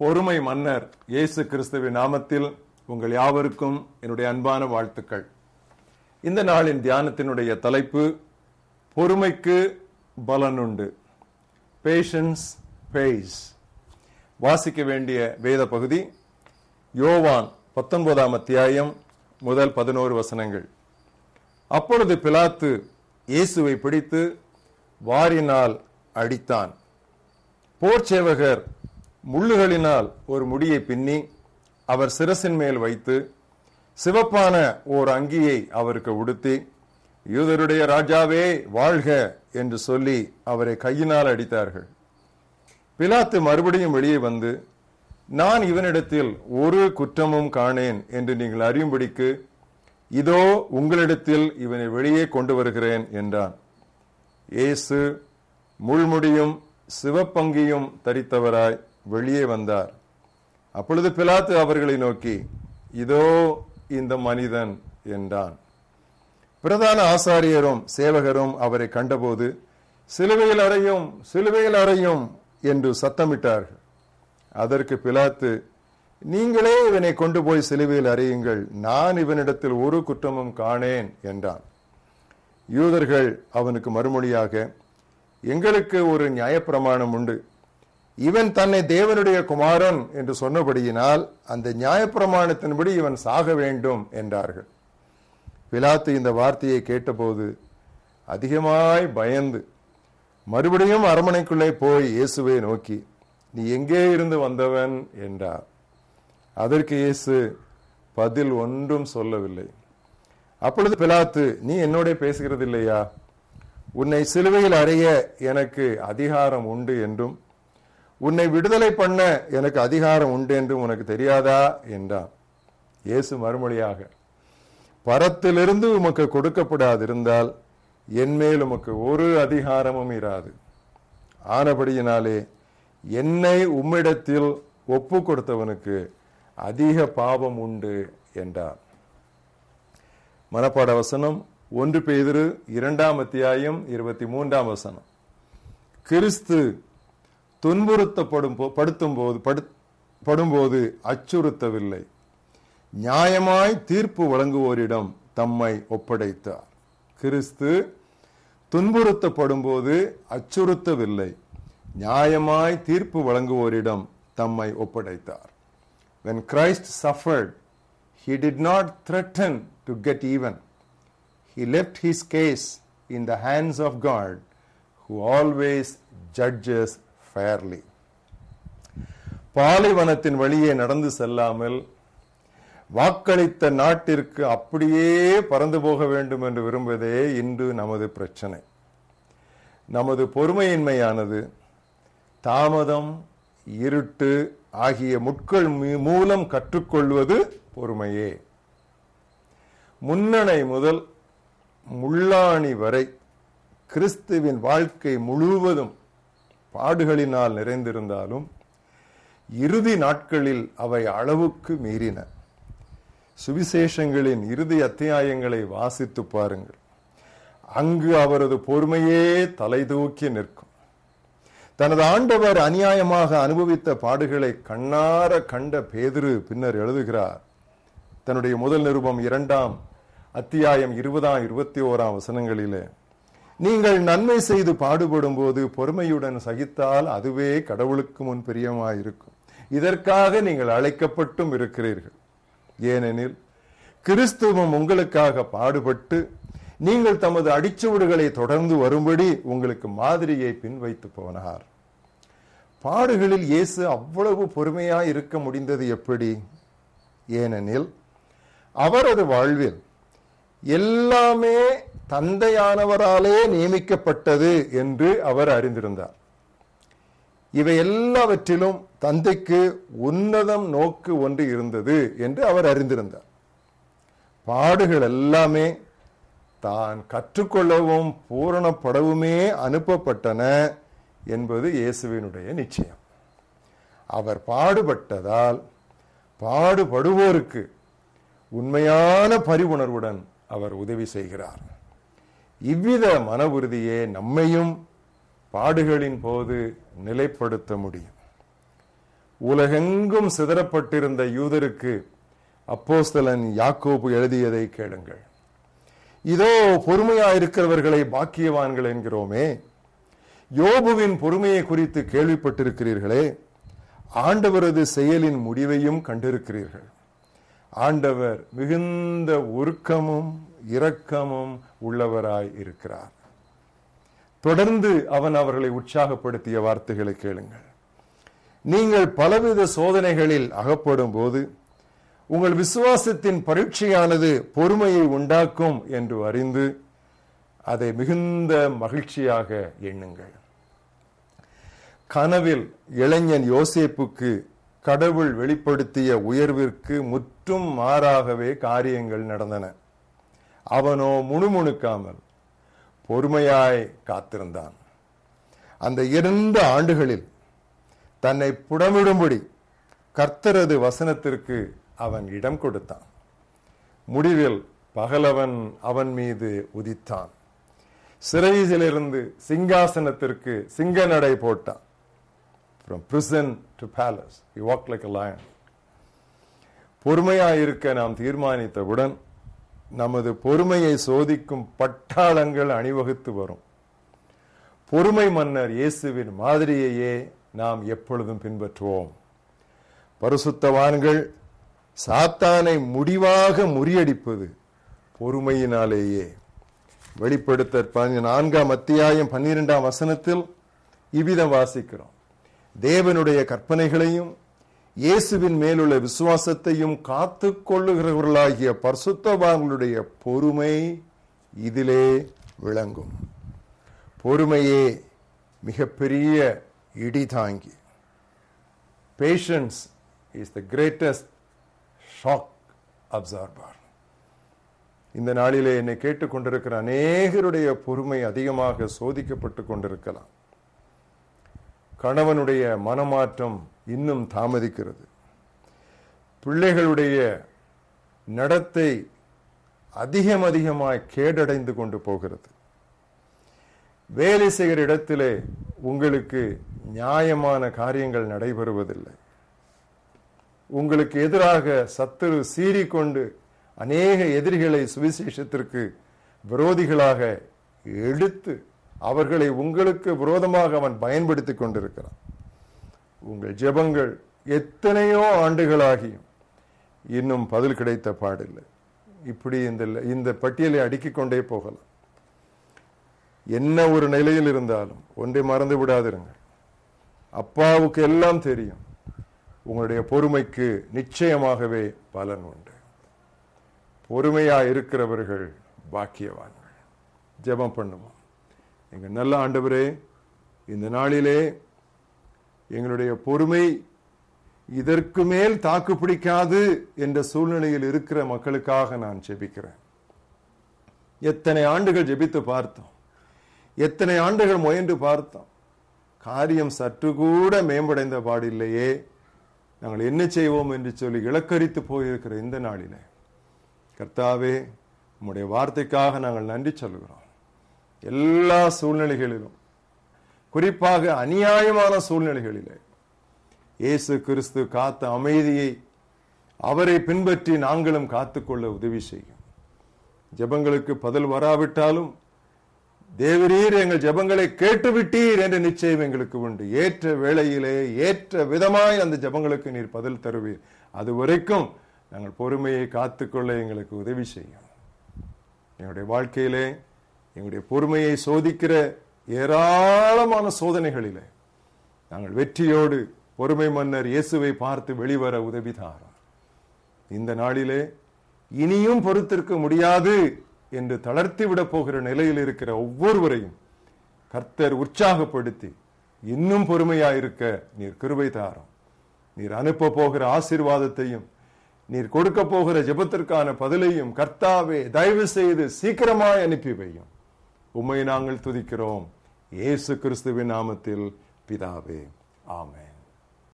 பொறுமை மன்னர் இயேசு கிறிஸ்துவின் நாமத்தில் உங்கள் யாவருக்கும் என்னுடைய அன்பான வாழ்த்துக்கள். இந்த நாளின் தியானத்தினுடைய தலைப்பு பொறுமைக்கு பலனுண்டு. பேஷன்ஸ் பேஸ் வாசிக்க வேண்டிய வேத பகுதி யோவான் பத்தொன்பதாம் அத்தியாயம் முதல் பதினோரு வசனங்கள். அப்பொழுது பிலாத்து இயேசுவை பிடித்து வாரினால் அடித்தான். போர்ச்சேவகர் முள்ளுகளினால் ஒரு முடியை பின்னி அவர் சிரசின் மேல் வைத்து சிவப்பான ஓர் அங்கியை அவருக்கு உடுத்தி யூதருடைய ராஜாவே வாழ்க! என்று சொல்லி அவரை கையினால் அடித்தார்கள். பிலாத்து மறுபடியும் வெளியே வந்து நான் இவனிடத்தில் ஒரு குற்றமும் காணேன் என்று நீங்கள் அறியும்படிக்கு இதோ உங்களிடத்தில் இவனை வெளியே கொண்டு வருகிறேன் என்றான். இயேசு முள்முடியும் சிவப்பங்கியும் தரித்தவராய் வெளியே வந்தார். அப்பொழுது பிலாத்து அவர்களை நோக்கி இதோ இந்த மனிதன் என்றான். பிரதான ஆசாரியரும் சேவகரும் அவரை கண்டபோது சிலுவையில் அறையும் சிலுவையில் அறையும் என்று சத்தமிட்டார்கள். அதற்கு பிலாத்து நீங்களே இவனை கொண்டு போய் சிலுவையில் அறையுங்கள். நான் இவனிடத்தில் ஒரு குற்றமும் காணேன் என்றான். யூதர்கள் அவனுக்கு மறுமொழியாக எங்களுக்கு ஒரு நியாயப்பிரமாணம் உண்டு. இவன் தன்னை தேவனுடைய குமாரன் என்று சொன்னபடியினால் அந்த நியாயப்பிரமாணத்தின்படி இவன் சாக வேண்டும் என்றார்கள். பிலாத்து இந்த வார்த்தையை கேட்டபோது அதிகமாய் பயந்து மறுபடியும் அரமனைக்குள்ளே போய் இயேசுவை நோக்கி நீ எங்கே இருந்து வந்தவன்? என்றார். அதற்கு இயேசு பதில் ஒன்றும் சொல்லவில்லை. அப்பொழுது பிலாத்து நீ என்னோட பேசுகிறது இல்லையா உன்னை சிலுவையில் அறைய எனக்கு அதிகாரம் உண்டு என்றும் உன்னை விடுதலை பண்ண எனக்கு அதிகாரம் உண்டு என்று உனக்கு தெரியாதா? என்றான். இயேசு மறுமொழியாக பரத்திலிருந்து உமக்கு கொடுக்கப்படாதிருந்தால் என்மேல் உமக்கு ஒரு அதிகாரமும் இராது. ஆனபடியினாலே என்னை உம்மிடத்தில் ஒப்பு கொடுத்தவனுக்கு அதிக பாவம் உண்டு என்றார். மனப்பாட வசனம் ஒன்று பெய்திரு இரண்டாம் அத்தியாயம் இருபத்தி மூன்றாம் வசனம். கிறிஸ்து துன்புறுத்தப்படும் படுத்தும் போது படும்போது அச்சுறுத்தவில்லை. நியாயமாய் தீர்ப்பு வழங்குவோரிடம் தம்மை ஒப்படைத்தார். கிறிஸ்து துன்புறுத்தப்படும் போது அச்சுறுத்தவில்லை. நியாயமாய் தீர்ப்பு வழங்குவோரிடம் தம்மை ஒப்படைத்தார். When Christ suffered he did not threaten to get even. He left his case in the hands of God who always judges fairly. பாலைவனத்தின் வழியே நடந்து செல்லாமல் வாக்களித்த நாட்டிற்கு அப்படியே பறந்து போக வேண்டும் என்று விரும்புவதே இன்று நமது பிரச்சனை. நமது பொறுமையின்மையானது தாமதம் இருட்டு ஆகிய முட்கள் மூலம் கற்றுக்கொள்வது பொறுமையே. முன்னணை முதல் முள்ளாணி வரை கிறிஸ்துவின் வாழ்க்கை முழுவதும் பாடுகளினால் நிறைந்திருந்தாலும் இறுதி நாட்களில் அவை அளவுக்கு மீறின. சுவிசேஷங்களின் இறுதி அத்தியாயங்களை வாசித்து பாருங்கள். அங்கு அவரது பொறுமையே தலை தூக்கி நிற்கும். தனது ஆண்டவர் அநியாயமாக அனுபவித்த பாடுகளை கண்ணார கண்ட பேதிரு பின்னர் எழுதுகிறார். தன்னுடைய முதல் நிருபம் இரண்டாம் அத்தியாயம் இருபதாம் இருபத்தி ஓராம் வசனங்களிலே நீங்கள் நன்மை செய்து பாடுபடும் போது பொறுமையுடன் சகித்தால் அதுவே கடவுளுக்கு முன் பிரியமாயிருக்கும். இதற்காக நீங்கள் அழைக்கப்பட்டும் இருக்கிறீர்கள். ஏனெனில் கிறிஸ்துவம் உங்களுக்காக பாடுபட்டு நீங்கள் தமது அடிச்சுவடுகளை தொடர்ந்து வரும்படி உங்களுக்கு மாதிரியை பின்வைத்து போனார் பாடுகளில் இயேசு அவ்வளவு பொறுமையாய் இருக்க முடிந்தது எப்படி? ஏனெனில் அவரது வாழ்வில் எல்லாமே தந்தையானவராலே நியமிக்கப்பட்டது என்று அவர் அறிந்திருந்தார். இவை எல்லாவற்றிலும் தந்தைக்கு உன்னதம் நோக்கு ஒன்று இருந்தது என்று அவர் அறிந்திருந்தார். பாடுகள் எல்லாமே தான் கற்றுக்கொள்ளவும் பூரணப்படவுமே அனுப்பப்பட்டன என்பது இயேசுவினுடைய நிச்சயம். அவர் பாடுபட்டதால் பாடுபடுவோருக்கு உண்மையான பரிவுணர்வுடன் அவர் உதவி செய்கிறார். இவ்வித மன உறுதியே நம்மையும் பாடுகளின் போது நிலைப்படுத்த முடியும். உலகெங்கும் சிதறப்பட்டிருந்த யூதருக்கு அப்போஸ்தலன் யாக்கோபு எழுதியதை கேளுங்கள். இதோ பொறுமையா இருக்கிறவர்களை பாக்கியவான்கள் என்கிறோமே. யோபுவின் பொறுமையை குறித்து கேள்விப்பட்டிருக்கிறீர்களே. ஆண்டவரது செயலின் முடிவையும் கண்டிருக்கிறீர்கள். ஆண்டவர் மிகுந்த உருக்கமும் இரக்கமும் உள்ளவராய் இருக்கிறார். தொடர்ந்து அவன் அவர்களை உற்சாகப்படுத்திய வார்த்தைகளை கேளுங்கள். நீங்கள் பலவித சோதனைகளில் அகப்படும் போது உங்கள் விசுவாசத்தின் பரீட்சையானது பொறுமையை உண்டாக்கும் என்று அறிந்து அதை மிகுந்த மகிழ்ச்சியாக எண்ணுங்கள். கனவில் இளைஞன் யோசேப்புக்கு கடவுள் வெளிப்படுத்திய உயர்விற்கு முற்றும் மாறாகவே காரியங்கள் நடந்தன. அவனோ முணுமுணுக்காமல் பொறுமையாய் காத்திருந்தான். அந்த இரண்டு ஆண்டுகளில் தன்னை புடமிடும்படி கர்த்தரது வசனத்திற்கு அவன் இடம் கொடுத்தான். முடிவில் பகலவன் அவன் மீது உதித்தான். சிறையிலிருந்து சிங்காசனத்திற்கு சிங்க நடை போட்டான். From prison to palace he walked like a lion. பொறுமையாயிருக்க நாம் தீர்மானித்தவுடன் நமது பொறுமையை சோதிக்கும் பட்டாளங்கள் அணிவகுத்து வரும். பொறுமை மன்னர் இயேசுவின் மாதிரியையே நாம் எப்பொழுதும் பின்பற்றுவோம். பரிசுத்தவான்கள் சாத்தானை முடிவாக முறியடிப்பது பொறுமையினாலேயே. வெளிப்படுத்த நான்காம் அத்தியாயம் பன்னிரெண்டாம் வசனத்தில் இவ்விதம் வாசிக்கிறோம். தேவனுடைய கற்பனைகளையும் இயேசுவின் மேலுள்ள விசுவாசத்தையும் காத்து கொள்ளுகிறவர்களாகிய பர்சுத்தவான்களுடைய பொறுமை இதிலே விளங்கும். பொறுமையே மிகப்பெரிய இடி தாங்கி. Patience is the greatest shock absorber இந்த நாளிலே என்னை கேட்டுக்கொண்டிருக்கிற அநேகருடைய பொறுமை அதிகமாக சோதிக்கப்பட்டு கொண்டிருக்கலாம். கணவனுடைய மனமாற்றம் இன்னும் தாமதிக்கிறது. பிள்ளைகளுடைய நடத்தை அதிகம் அதிகமாய் கேடடைந்து கொண்டு போகிறது. வேலை செய்கிற இடத்திலே உங்களுக்கு நியாயமான காரியங்கள் நடைபெறுவதில்லை. உங்களுக்கு எதிராக சத்துரு சீறிக்கொண்டு அநேக எதிரிகளை சுவிசேஷத்திற்கு விரோதிகளாக எடுத்து அவர்களை உங்களுக்கு விரோதமாக அவன் பயன்படுத்தி கொண்டிருக்கிறான். உங்கள் ஜெபங்கள் எத்தனையோ ஆண்டுகளாகியும் இன்னும் பதில் கிடைத்த பாடில்லை. இப்படி இந்த இந்த பட்டியலை அடுக்கிக் கொண்டே போகலாம். என்ன ஒரு நிலையில் இருந்தாலும் ஒன்றை மறந்து விடாதிருங்கள். அப்பாவுக்கு எல்லாம் தெரியும். உங்களுடைய பொறுமைக்கு நிச்சயமாகவே பலன் உண்டு. பொறுமையா இருக்கிறவர்கள் பாக்கியவான்கள். ஜெபம் பண்ணுவோம். எங்க நல்ல ஆண்டவரே இந்த நாளிலே எங்களுடைய பொறுமை இதற்கு மேல் தாக்கு பிடிக்காது என்ற சூழ்நிலையில் இருக்கிற மக்களுக்காக நான் ஜெபிக்கிறேன். எத்தனை ஆண்டுகள் ஜெபித்து பார்த்தோம். எத்தனை ஆண்டுகள் முயன்று பார்த்தோம். காரியம் சற்று கூட மேம்படைந்த பாடில்லையே. நாங்கள் என்ன செய்வோம் என்று சொல்லி இலக்கரித்து போயிருக்கிற இந்த நாளிலே. கர்த்தாவே உம்முடைய வார்த்தைக்காக நாங்கள் நன்றி சொல்கிறோம் எல்லா சூழ்நிலைகளிலும் குறிப்பாக அநியாயமான சூழ்நிலைகளிலே இயேசு கிறிஸ்து காத்த அமைதியை அவரை பின்பற்றி நாங்களும் காத்துக்கொள்ள உதவி செய்யும். ஜெபங்களுக்கு பதில் வராவிட்டாலும் தேவரீர் எங்கள் ஜெபங்களை கேட்டுவிட்டீர் என்ற நிச்சயம் எங்களுக்கு உண்டு. ஏற்ற வேளையிலே ஏற்ற விதமாய் அந்த ஜெபங்களுக்கு நீர் பதில் தருவீர். அது வரைக்கும் நாங்கள் பொறுமையை காத்துக்கொள்ள எங்களுக்கு உதவி செய்யும். என்னுடைய வாழ்க்கையிலே எங்களுடைய பொறுமையை சோதிக்கிற ஏராளமான சோதனைகளிலே நாங்கள் வெற்றியோடு பொறுமை மன்னர் இயேசுவை பார்த்து வெளிவர உதவி இந்த நாளிலே இனியும் பொறுத்திருக்க முடியாது என்று தளர்த்தி விட போகிற நிலையில் இருக்கிற ஒவ்வொருவரையும் கர்த்தர் உற்சாகப்படுத்தி இன்னும் பொறுமையாயிருக்க நீர் கிருபை தாரம் நீர் அனுப்ப போகிற ஆசீர்வாதத்தையும் நீர் கொடுக்க போகிற ஜெபத்திற்கான பதிலையும் கர்த்தாவே தயவு செய்து சீக்கிரமாய் அனுப்பி வையும். உம்மை நாங்கள் துதிக்கிறோம். இயேசு கிறிஸ்துவின் நாமத்தில் பிதாவே. ஆமே